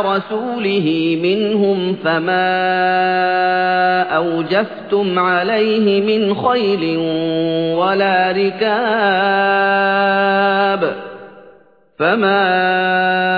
رسوله منهم فما أوجفتم عليه من خيل ولا ركاب فما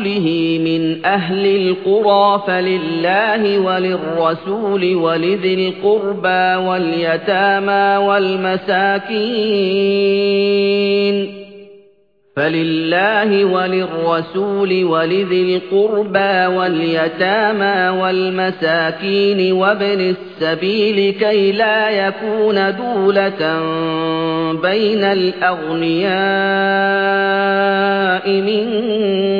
رسوله من أهل القرى فلله وللرسول ولذي القربى واليتامى والمساكين فلله وللرسول ولذي القربى واليتامى والمساكين وابن السبيل كي لا يكون دولة بين الأغنياء منكم